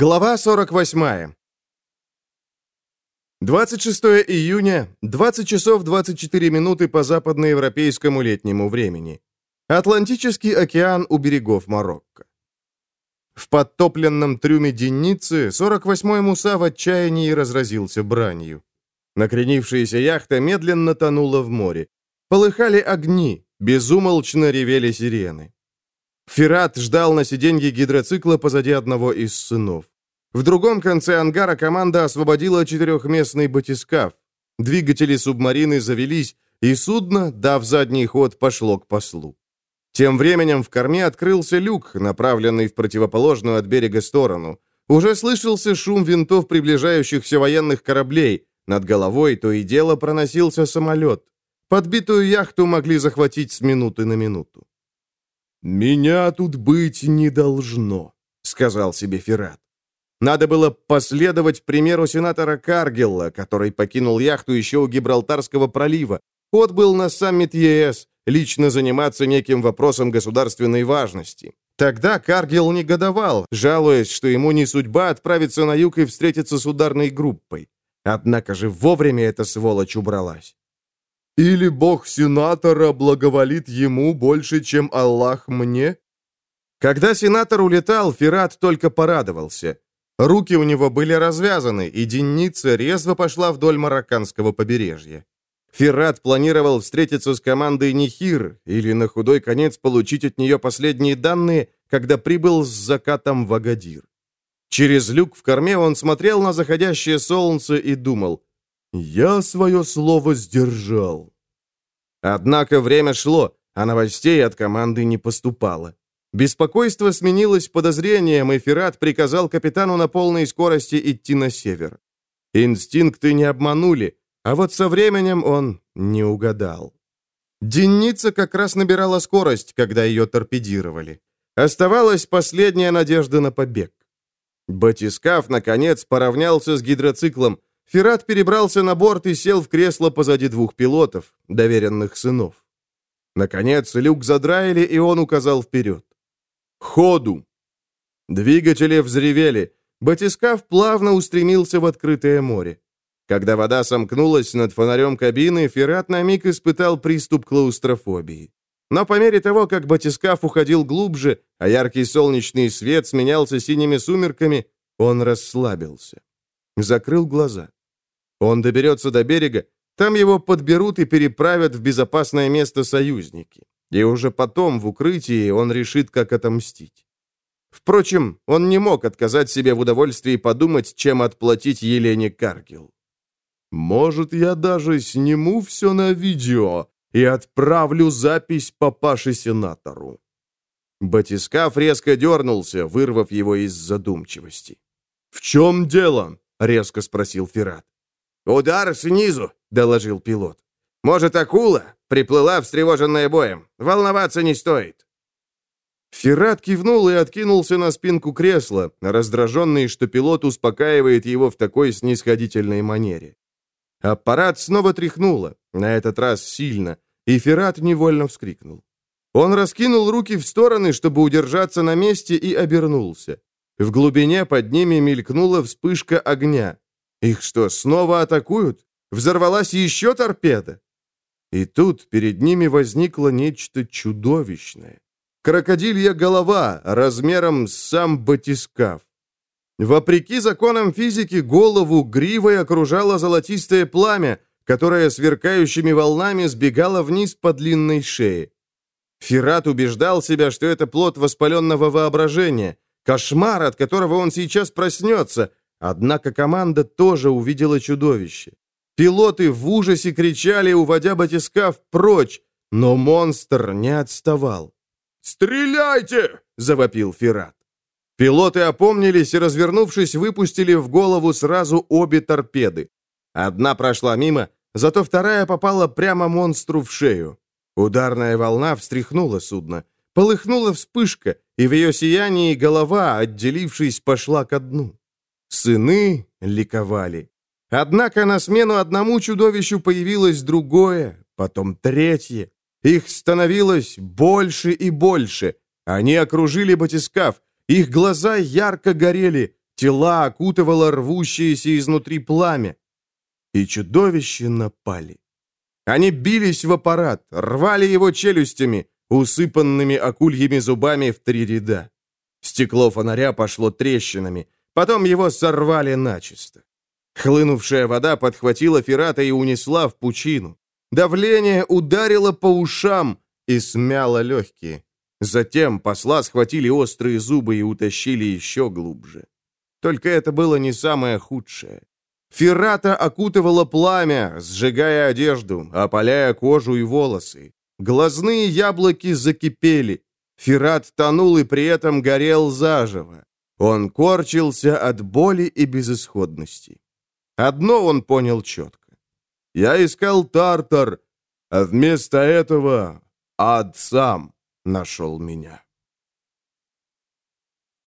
Глава 48. 26 июня, 20 часов 24 минуты по западноевропейскому летнему времени. Атлантический океан у берегов Марокко. В подтопленном трюме Денницы 48-й Муса в отчаянии разразился бранью. Накренившаяся яхта медленно тонула в море. Полыхали огни, безумолчно ревели сирены. Ферат ждал на сиденье гидроцикла позади одного из сынов. В другом конце ангара команда освободила четырехместный батискаф. Двигатели субмарины завелись, и судно, дав задний ход, пошло к послу. Тем временем в корме открылся люк, направленный в противоположную от берега сторону. Уже слышался шум винтов приближающихся военных кораблей. Над головой то и дело проносился самолет. Подбитую яхту могли захватить с минуты на минуту. «Меня тут быть не должно», — сказал себе Феррат. Надо было последовать примеру сенатора Каргелла, который покинул яхту еще у Гибралтарского пролива, отбыл на саммит ЕС, лично заниматься неким вопросом государственной важности. Тогда Каргелл негодовал, жалуясь, что ему не судьба отправиться на юг и встретиться с ударной группой. Однако же вовремя эта сволочь убралась. Или бог сенатора благоволит ему больше, чем Аллах мне? Когда сенатор улетал, Ферат только порадовался. Руки у него были развязаны, и денница резво пошла вдоль марокканского побережья. Феррат планировал встретиться с командой Нихир или на худой конец получить от нее последние данные, когда прибыл с закатом в Агадир. Через люк в корме он смотрел на заходящее солнце и думал, «Я свое слово сдержал». Однако время шло, а новостей от команды не поступало. Беспокойство сменилось подозрением, и Ферат приказал капитану на полной скорости идти на север. Инстинкты не обманули, а вот со временем он не угадал. Денница как раз набирала скорость, когда ее торпедировали. Оставалась последняя надежда на побег. Батискаф, наконец, поравнялся с гидроциклом, Ферат перебрался на борт и сел в кресло позади двух пилотов, доверенных сынов. Наконец, люк задраили, и он указал вперед. «Ходу!» Двигатели взревели. Батискаф плавно устремился в открытое море. Когда вода сомкнулась над фонарем кабины, Ферат на миг испытал приступ клаустрофобии. Но по мере того, как батискаф уходил глубже, а яркий солнечный свет сменялся синими сумерками, он расслабился. Закрыл глаза. Он доберется до берега, там его подберут и переправят в безопасное место союзники. И уже потом, в укрытии, он решит, как отомстить. Впрочем, он не мог отказать себе в удовольствии подумать, чем отплатить Елене Каргил. «Может, я даже сниму все на видео и отправлю запись папаше-сенатору». Батискаф резко дернулся, вырвав его из задумчивости. «В чем дело?» — резко спросил Ферат. «Удар снизу», — доложил пилот. «Может, акула? Приплыла, встревоженная боем. Волноваться не стоит». Феррат кивнул и откинулся на спинку кресла, раздраженный, что пилот успокаивает его в такой снисходительной манере. Аппарат снова тряхнуло, на этот раз сильно, и Феррат невольно вскрикнул. Он раскинул руки в стороны, чтобы удержаться на месте, и обернулся. В глубине под ними мелькнула вспышка огня. Их что, снова атакуют? Взорвалась еще торпеда? И тут перед ними возникло нечто чудовищное. Крокодилья голова размером с сам батискаф. Вопреки законам физики, голову гривой окружало золотистое пламя, которое сверкающими волнами сбегало вниз по длинной шее. Ферат убеждал себя, что это плод воспаленного воображения, кошмар, от которого он сейчас проснется, Однако команда тоже увидела чудовище. Пилоты в ужасе кричали, уводя батискаф прочь, но монстр не отставал. «Стреляйте!» — завопил Ферат. Пилоты опомнились и, развернувшись, выпустили в голову сразу обе торпеды. Одна прошла мимо, зато вторая попала прямо монстру в шею. Ударная волна встряхнула судно. Полыхнула вспышка, и в ее сиянии голова, отделившись, пошла ко дну. Сыны ликовали. Однако на смену одному чудовищу появилось другое, потом третье. Их становилось больше и больше. Они окружили батискаф. Их глаза ярко горели. Тела окутывало рвущееся изнутри пламя. И чудовища напали. Они бились в аппарат, рвали его челюстями, усыпанными акульями зубами в три ряда. Стекло фонаря пошло трещинами, потом его сорвали начисто. Хлынувшая вода подхватила Ферата и унесла в пучину. Давление ударило по ушам и смяло легкие. Затем посла схватили острые зубы и утащили еще глубже. Только это было не самое худшее. Феррата окутывало пламя, сжигая одежду, опаляя кожу и волосы. Глазные яблоки закипели. Феррат тонул и при этом горел заживо. Он корчился от боли и безысходности. Одно он понял четко. Я искал Тартар, а вместо этого ад сам нашел меня.